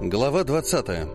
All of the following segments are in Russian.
Глава 20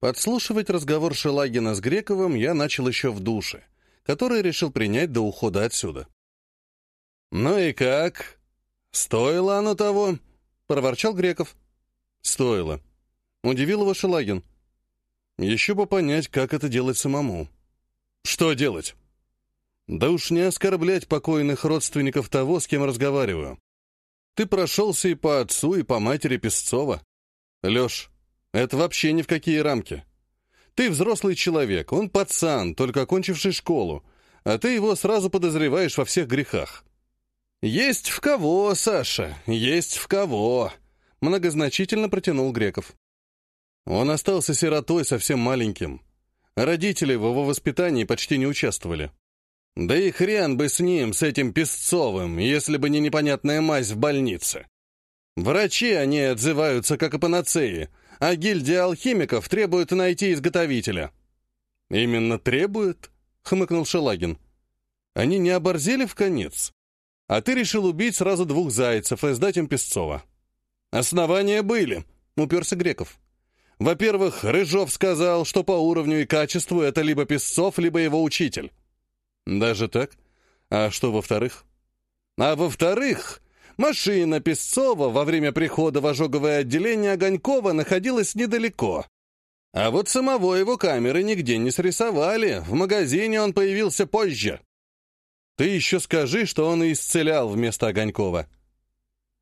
Подслушивать разговор Шелагина с Грековым я начал еще в душе, который решил принять до ухода отсюда. «Ну и как? Стоило оно того?» — проворчал Греков. «Стоило». Удивил его Шелагин. «Еще бы понять, как это делать самому». «Что делать?» «Да уж не оскорблять покойных родственников того, с кем разговариваю. Ты прошелся и по отцу, и по матери Песцова. Леш, это вообще ни в какие рамки. Ты взрослый человек, он пацан, только окончивший школу, а ты его сразу подозреваешь во всех грехах. Есть в кого, Саша, есть в кого, многозначительно протянул Греков. Он остался сиротой совсем маленьким. Родители в его воспитании почти не участвовали. Да и хрен бы с ним, с этим Песцовым, если бы не непонятная мазь в больнице. Врачи они отзываются как о панацеи, а гильдия алхимиков требует найти изготовителя. «Именно требует?» — хмыкнул Шелагин. «Они не оборзели в конец? А ты решил убить сразу двух зайцев и сдать им Песцова». «Основания были», — уперся Греков. «Во-первых, Рыжов сказал, что по уровню и качеству это либо Песцов, либо его учитель. Даже так? А что во-вторых? А во-вторых, машина Песцова во время прихода в ожоговое отделение Огонькова находилась недалеко. А вот самого его камеры нигде не срисовали, в магазине он появился позже. Ты еще скажи, что он исцелял вместо Огонькова.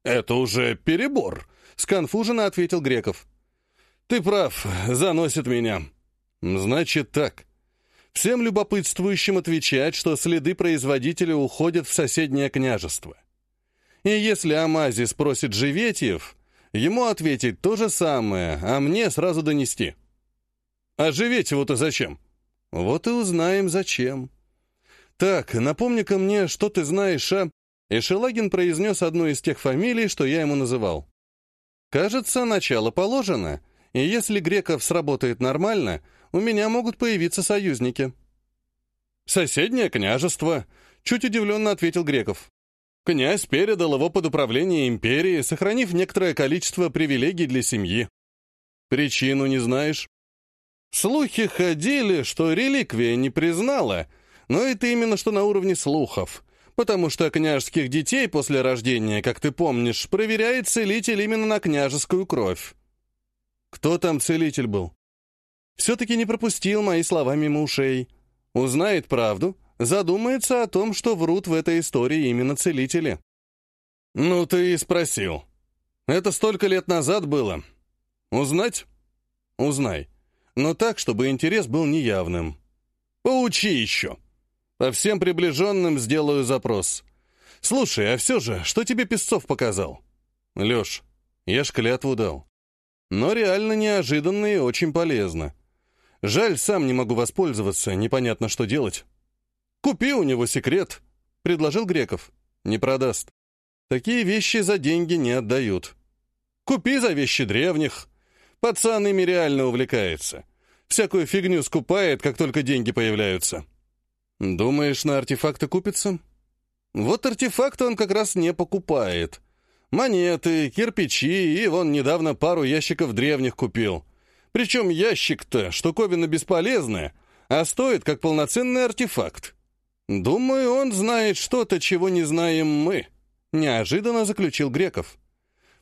«Это уже перебор», — сконфуженно ответил Греков. «Ты прав, заносит меня». «Значит так. Всем любопытствующим отвечать, что следы производителя уходят в соседнее княжество. И если Амази спросит Живетьев, ему ответить то же самое, а мне сразу донести. А Живетьеву-то зачем? Вот и узнаем, зачем. Так, напомни-ка мне, что ты знаешь о... И Шелагин произнес одну из тех фамилий, что я ему называл. Кажется, начало положено, и если Греков сработает нормально, у меня могут появиться союзники». «Соседнее княжество», — чуть удивленно ответил Греков. «Князь передал его под управление империи, сохранив некоторое количество привилегий для семьи. Причину не знаешь?» «Слухи ходили, что реликвия не признала, но это именно что на уровне слухов, потому что княжеских детей после рождения, как ты помнишь, проверяет целитель именно на княжескую кровь». «Кто там целитель был?» Все-таки не пропустил мои слова мимо ушей. Узнает правду, задумается о том, что врут в этой истории именно целители. «Ну, ты и спросил. Это столько лет назад было. Узнать? Узнай. Но так, чтобы интерес был неявным. Поучи еще. По всем приближенным сделаю запрос. Слушай, а все же, что тебе Песцов показал? Леш, я ж клятву дал. Но реально неожиданно и очень полезно. Жаль, сам не могу воспользоваться, непонятно, что делать. «Купи у него секрет», — предложил Греков. «Не продаст. Такие вещи за деньги не отдают. Купи за вещи древних. Пацан ими реально увлекается. Всякую фигню скупает, как только деньги появляются». «Думаешь, на артефакты купится?» «Вот артефакты он как раз не покупает. Монеты, кирпичи и вон недавно пару ящиков древних купил». Причем ящик-то штуковина бесполезная, а стоит как полноценный артефакт. Думаю, он знает что-то, чего не знаем мы», — неожиданно заключил Греков.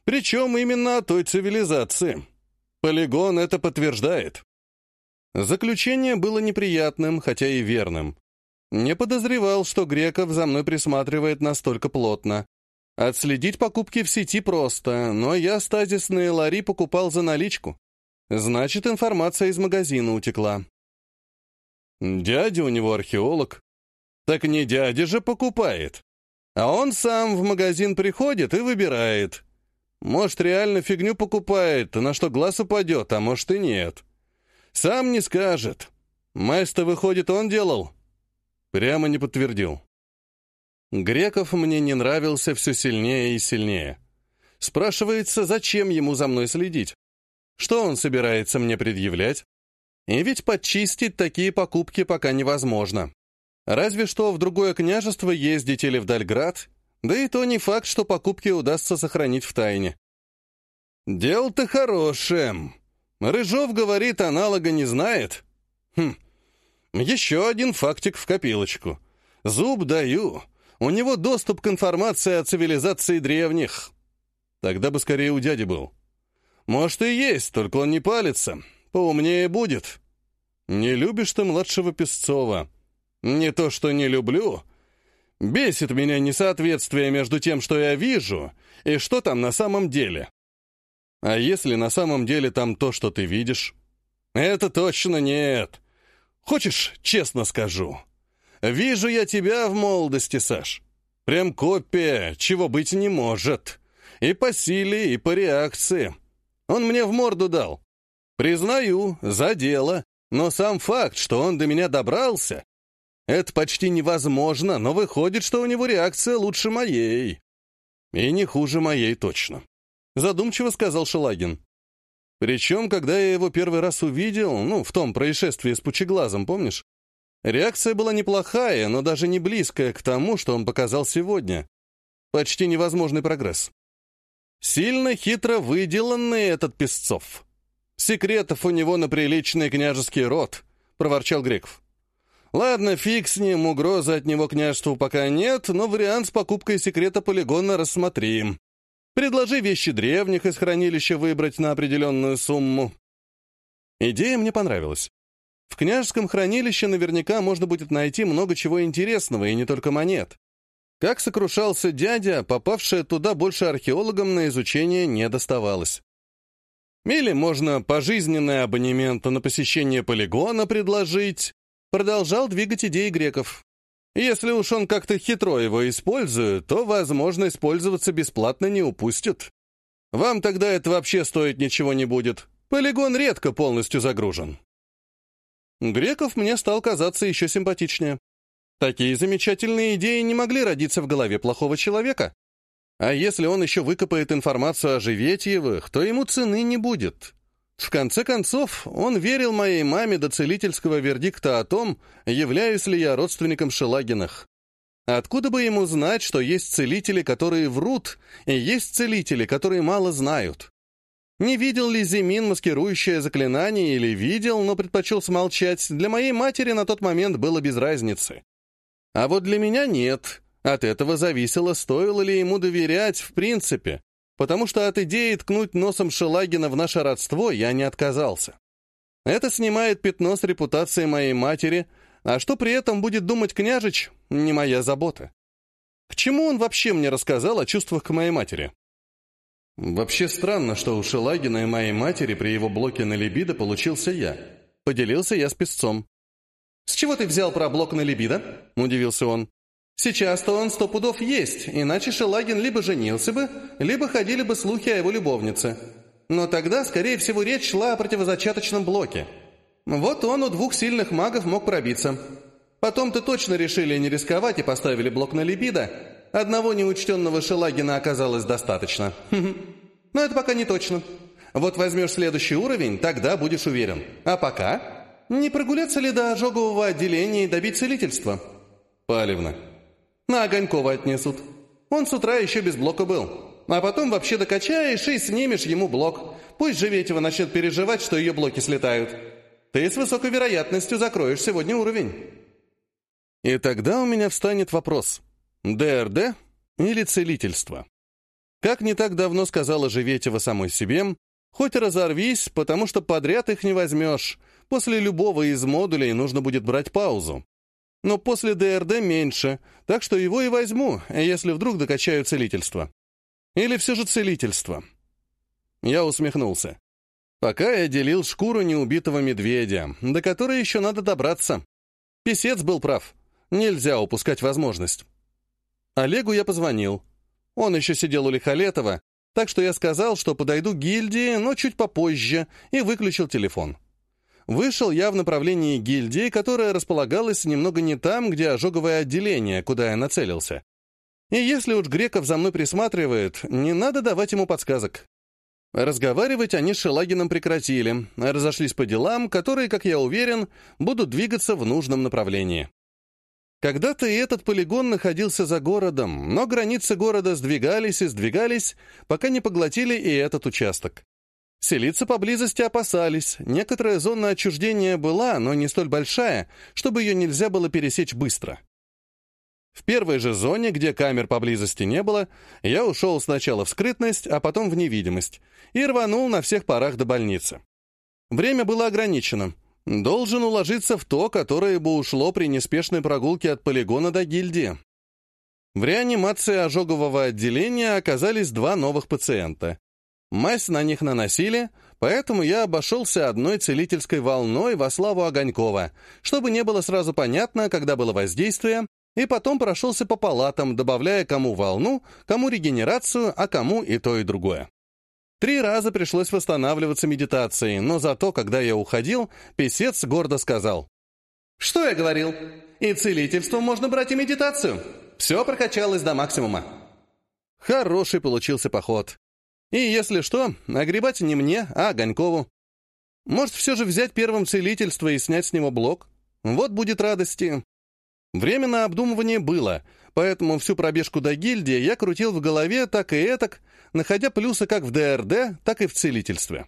«Причем именно о той цивилизации. Полигон это подтверждает». Заключение было неприятным, хотя и верным. Не подозревал, что Греков за мной присматривает настолько плотно. Отследить покупки в сети просто, но я стазисные лари покупал за наличку. Значит, информация из магазина утекла. Дядя у него археолог. Так не дядя же покупает. А он сам в магазин приходит и выбирает. Может, реально фигню покупает, на что глаз упадет, а может и нет. Сам не скажет. Мазь-то, выходит, он делал. Прямо не подтвердил. Греков мне не нравился все сильнее и сильнее. Спрашивается, зачем ему за мной следить? Что он собирается мне предъявлять? И ведь подчистить такие покупки пока невозможно. Разве что в другое княжество ездить или в Дальград, Да и то не факт, что покупки удастся сохранить в тайне. Дело-то хорошее. Рыжов говорит, аналога не знает. Хм, еще один фактик в копилочку. Зуб даю. У него доступ к информации о цивилизации древних. Тогда бы скорее у дяди был. Может, и есть, только он не палится. Поумнее будет. Не любишь ты младшего Песцова. Не то, что не люблю. Бесит меня несоответствие между тем, что я вижу, и что там на самом деле. А если на самом деле там то, что ты видишь? Это точно нет. Хочешь, честно скажу? Вижу я тебя в молодости, Саш. Прям копия, чего быть не может. И по силе, и по реакции. Он мне в морду дал. Признаю, за дело. Но сам факт, что он до меня добрался, это почти невозможно, но выходит, что у него реакция лучше моей. И не хуже моей точно. Задумчиво сказал Шелагин. Причем, когда я его первый раз увидел, ну, в том происшествии с пучеглазом, помнишь? Реакция была неплохая, но даже не близкая к тому, что он показал сегодня. Почти невозможный прогресс. Сильно хитро выделанный этот Песцов. Секретов у него на приличный княжеский род, проворчал Греков. Ладно, фиг с ним, угрозы от него княжеству пока нет, но вариант с покупкой секрета полигона рассмотрим. Предложи вещи древних из хранилища выбрать на определенную сумму. Идея мне понравилась. В княжеском хранилище наверняка можно будет найти много чего интересного, и не только монет. Как сокрушался дядя, попавшая туда больше археологам на изучение не доставалось. Или можно пожизненный абонемент на посещение полигона предложить. Продолжал двигать идеи греков. Если уж он как-то хитро его использует, то возможность пользоваться бесплатно не упустит. Вам тогда это вообще стоить ничего не будет. Полигон редко полностью загружен. Греков мне стал казаться еще симпатичнее. Такие замечательные идеи не могли родиться в голове плохого человека. А если он еще выкопает информацию о Живетьевых, то ему цены не будет. В конце концов, он верил моей маме до целительского вердикта о том, являюсь ли я родственником Шелагинах. Откуда бы ему знать, что есть целители, которые врут, и есть целители, которые мало знают? Не видел ли Зимин маскирующее заклинание или видел, но предпочел смолчать, для моей матери на тот момент было без разницы. А вот для меня нет. От этого зависело, стоило ли ему доверять в принципе потому что от идеи ткнуть носом Шелагина в наше родство я не отказался. Это снимает пятно с репутации моей матери, а что при этом будет думать княжич, не моя забота. К чему он вообще мне рассказал о чувствах к моей матери? Вообще странно, что у Шелагина и моей матери при его блоке на либидо получился я. Поделился я с песцом. «С чего ты взял про блок на либидо?» – удивился он. Сейчас-то он сто пудов есть, иначе Шелагин либо женился бы, либо ходили бы слухи о его любовнице. Но тогда, скорее всего, речь шла о противозачаточном блоке. Вот он у двух сильных магов мог пробиться. Потом-то точно решили не рисковать и поставили блок на либидо. Одного неучтенного Шелагина оказалось достаточно. Но это пока не точно. Вот возьмешь следующий уровень, тогда будешь уверен. А пока... Не прогуляться ли до ожогового отделения и добить целительства? Палевно. На Огонькова отнесут. Он с утра еще без блока был. А потом вообще докачаешь и снимешь ему блок. Пусть Живетева начнет переживать, что ее блоки слетают. Ты с высокой вероятностью закроешь сегодня уровень. И тогда у меня встанет вопрос. ДРД или целительство? Как не так давно сказала Живетева самой себе, хоть разорвись, потому что подряд их не возьмешь. После любого из модулей нужно будет брать паузу но после ДРД меньше, так что его и возьму, если вдруг докачаю целительство. Или все же целительство. Я усмехнулся. Пока я делил шкуру неубитого медведя, до которой еще надо добраться. Песец был прав. Нельзя упускать возможность. Олегу я позвонил. Он еще сидел у Лихолетова, так что я сказал, что подойду к гильдии, но чуть попозже, и выключил телефон вышел я в направлении гильдии, которая располагалась немного не там, где ожоговое отделение, куда я нацелился. И если уж Греков за мной присматривает, не надо давать ему подсказок. Разговаривать они с Шелагином прекратили, разошлись по делам, которые, как я уверен, будут двигаться в нужном направлении. Когда-то и этот полигон находился за городом, но границы города сдвигались и сдвигались, пока не поглотили и этот участок. Селиться поблизости опасались, некоторая зона отчуждения была, но не столь большая, чтобы ее нельзя было пересечь быстро. В первой же зоне, где камер поблизости не было, я ушел сначала в скрытность, а потом в невидимость, и рванул на всех парах до больницы. Время было ограничено — должен уложиться в то, которое бы ушло при неспешной прогулке от полигона до гильдии. В реанимации ожогового отделения оказались два новых пациента. Мазь на них наносили, поэтому я обошелся одной целительской волной во славу Огонькова, чтобы не было сразу понятно, когда было воздействие, и потом прошелся по палатам, добавляя кому волну, кому регенерацию, а кому и то, и другое. Три раза пришлось восстанавливаться медитацией, но зато, когда я уходил, писец гордо сказал. «Что я говорил? И целительство можно брать, и медитацию. Все прокачалось до максимума». Хороший получился поход. И если что, огребать не мне, а Огонькову. Может, все же взять первым целительство и снять с него блок? Вот будет радости. Время на обдумывание было, поэтому всю пробежку до гильдии я крутил в голове так и этак, находя плюсы как в ДРД, так и в целительстве.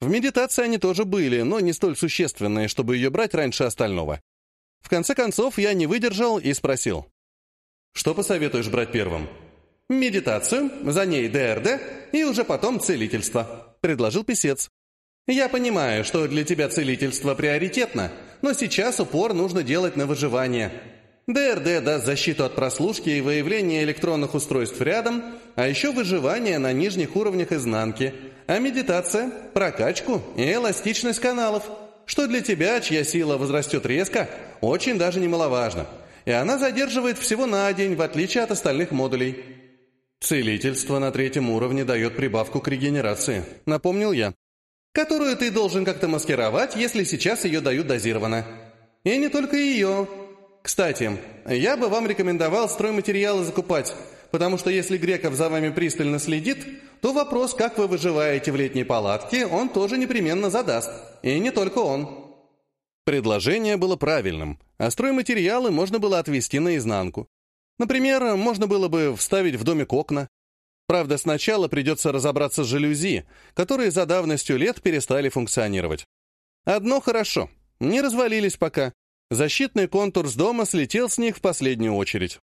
В медитации они тоже были, но не столь существенные, чтобы ее брать раньше остального. В конце концов, я не выдержал и спросил. «Что посоветуешь брать первым?» «Медитацию, за ней ДРД и уже потом целительство», — предложил писец. «Я понимаю, что для тебя целительство приоритетно, но сейчас упор нужно делать на выживание. ДРД даст защиту от прослушки и выявления электронных устройств рядом, а еще выживание на нижних уровнях изнанки, а медитация, прокачку и эластичность каналов, что для тебя, чья сила возрастет резко, очень даже немаловажно. И она задерживает всего на день, в отличие от остальных модулей. Целительство на третьем уровне дает прибавку к регенерации, напомнил я. Которую ты должен как-то маскировать, если сейчас ее дают дозированно. И не только ее, кстати, я бы вам рекомендовал стройматериалы закупать, потому что если Греков за вами пристально следит, то вопрос, как вы выживаете в летней палатке, он тоже непременно задаст. И не только он. Предложение было правильным, а стройматериалы можно было отвести наизнанку. Например, можно было бы вставить в домик окна. Правда, сначала придется разобраться с жалюзи, которые за давностью лет перестали функционировать. Одно хорошо, не развалились пока, Защитный контур с дома слетел с них в последнюю очередь.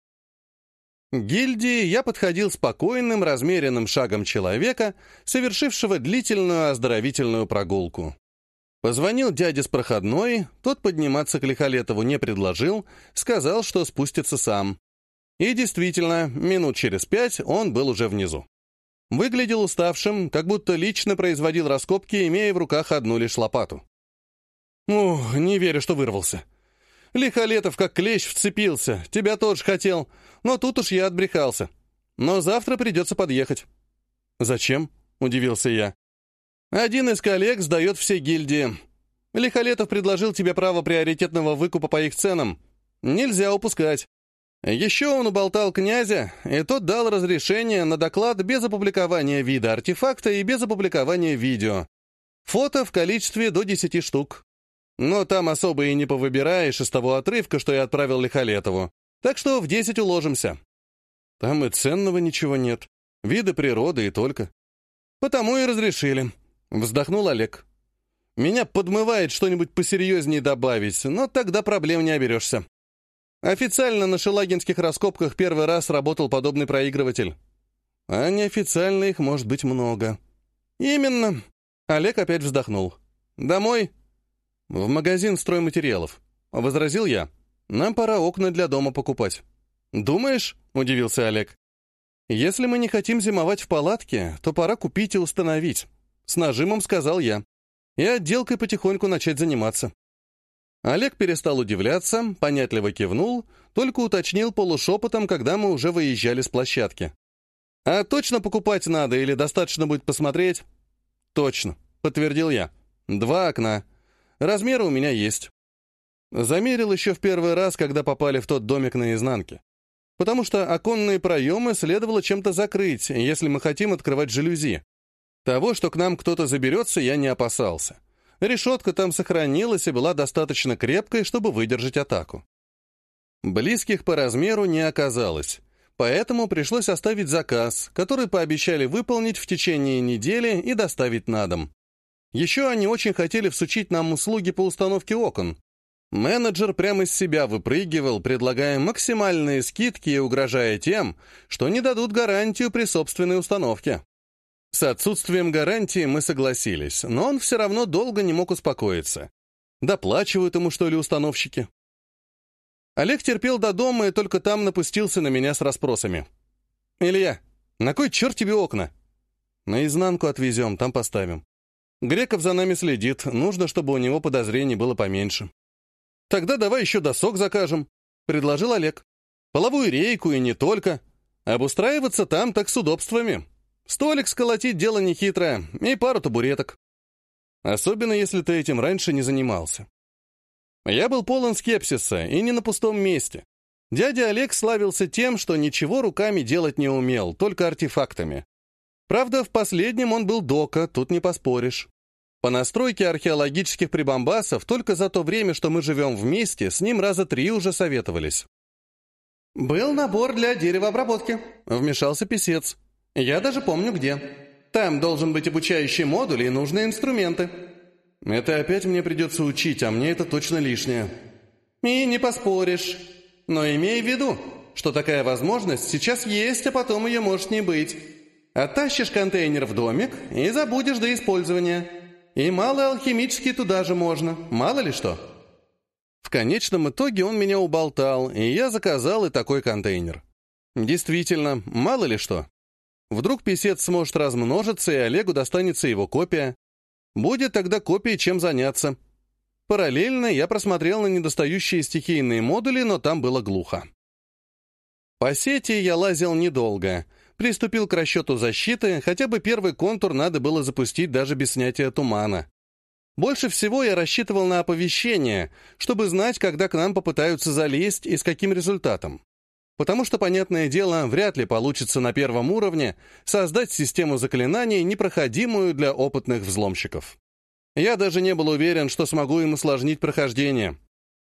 К гильдии я подходил спокойным, размеренным шагом человека, совершившего длительную оздоровительную прогулку. Позвонил дяде с проходной, тот подниматься к Лихолетову не предложил, сказал, что спустится сам. И действительно, минут через пять он был уже внизу. Выглядел уставшим, как будто лично производил раскопки, имея в руках одну лишь лопату. «Ух, не верю, что вырвался», Лихолетов как клещ вцепился, тебя тоже хотел, но тут уж я отбрехался. Но завтра придется подъехать». «Зачем?» — удивился я. «Один из коллег сдает все гильдии. Лихолетов предложил тебе право приоритетного выкупа по их ценам. Нельзя упускать. Еще он уболтал князя, и тот дал разрешение на доклад без опубликования вида артефакта и без опубликования видео. Фото в количестве до 10 штук. Но там особо и не повыбираешь из того отрывка, что я отправил Лихолетову. Так что в десять уложимся. Там и ценного ничего нет. Виды природы и только. Потому и разрешили. Вздохнул Олег. Меня подмывает что-нибудь посерьезнее добавить, но тогда проблем не оберешься. Официально на шелагинских раскопках первый раз работал подобный проигрыватель. А неофициально их может быть много. Именно. Олег опять вздохнул. Домой? «В магазин стройматериалов», — возразил я. «Нам пора окна для дома покупать». «Думаешь?» — удивился Олег. «Если мы не хотим зимовать в палатке, то пора купить и установить», — с нажимом сказал я. «И отделкой потихоньку начать заниматься». Олег перестал удивляться, понятливо кивнул, только уточнил полушепотом, когда мы уже выезжали с площадки. «А точно покупать надо или достаточно будет посмотреть?» «Точно», — подтвердил я. «Два окна. Размеры у меня есть. Замерил еще в первый раз, когда попали в тот домик наизнанке. Потому что оконные проемы следовало чем-то закрыть, если мы хотим открывать жалюзи. Того, что к нам кто-то заберется, я не опасался. Решетка там сохранилась и была достаточно крепкой, чтобы выдержать атаку. Близких по размеру не оказалось, поэтому пришлось оставить заказ, который пообещали выполнить в течение недели и доставить на дом. Еще они очень хотели всучить нам услуги по установке окон. Менеджер прямо из себя выпрыгивал, предлагая максимальные скидки и угрожая тем, что не дадут гарантию при собственной установке. С отсутствием гарантии мы согласились, но он все равно долго не мог успокоиться. Доплачивают ему, что ли, установщики? Олег терпел до дома и только там напустился на меня с расспросами. «Илья, на кой черт тебе окна?» «Наизнанку отвезем, там поставим. Греков за нами следит, нужно, чтобы у него подозрений было поменьше». «Тогда давай еще досок закажем», — предложил Олег. «Половую рейку и не только. Обустраиваться там так с удобствами. Столик сколотить дело нехитрое, и пару табуреток. Особенно, если ты этим раньше не занимался. Я был полон скепсиса, и не на пустом месте. Дядя Олег славился тем, что ничего руками делать не умел, только артефактами. Правда, в последнем он был дока, тут не поспоришь. По настройке археологических прибамбасов только за то время, что мы живем вместе, с ним раза три уже советовались. «Был набор для деревообработки», — вмешался писец. Я даже помню где. Там должен быть обучающий модуль и нужные инструменты. Это опять мне придется учить, а мне это точно лишнее. И не поспоришь. Но имей в виду, что такая возможность сейчас есть, а потом ее может не быть. Оттащишь контейнер в домик и забудешь до использования. И малый алхимический туда же можно, мало ли что. В конечном итоге он меня уболтал, и я заказал и такой контейнер. Действительно, мало ли что. Вдруг писец сможет размножиться, и Олегу достанется его копия. Будет тогда копией чем заняться. Параллельно я просмотрел на недостающие стихийные модули, но там было глухо. По сети я лазил недолго. Приступил к расчету защиты, хотя бы первый контур надо было запустить даже без снятия тумана. Больше всего я рассчитывал на оповещение, чтобы знать, когда к нам попытаются залезть и с каким результатом. Потому что, понятное дело, вряд ли получится на первом уровне создать систему заклинаний, непроходимую для опытных взломщиков. Я даже не был уверен, что смогу им усложнить прохождение.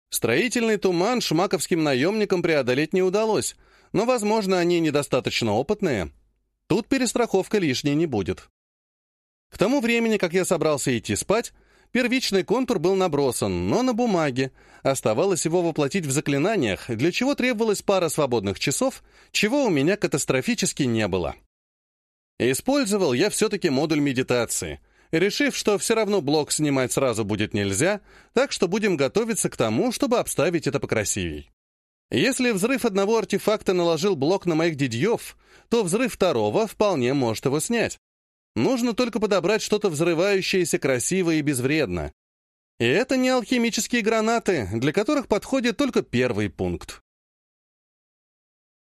Строительный туман шмаковским наемникам преодолеть не удалось, но, возможно, они недостаточно опытные. Тут перестраховка лишней не будет. К тому времени, как я собрался идти спать, Первичный контур был набросан, но на бумаге. Оставалось его воплотить в заклинаниях, для чего требовалась пара свободных часов, чего у меня катастрофически не было. Использовал я все-таки модуль медитации, решив, что все равно блок снимать сразу будет нельзя, так что будем готовиться к тому, чтобы обставить это покрасивей. Если взрыв одного артефакта наложил блок на моих дидьев, то взрыв второго вполне может его снять. Нужно только подобрать что-то взрывающееся красиво и безвредно. И это не алхимические гранаты, для которых подходит только первый пункт.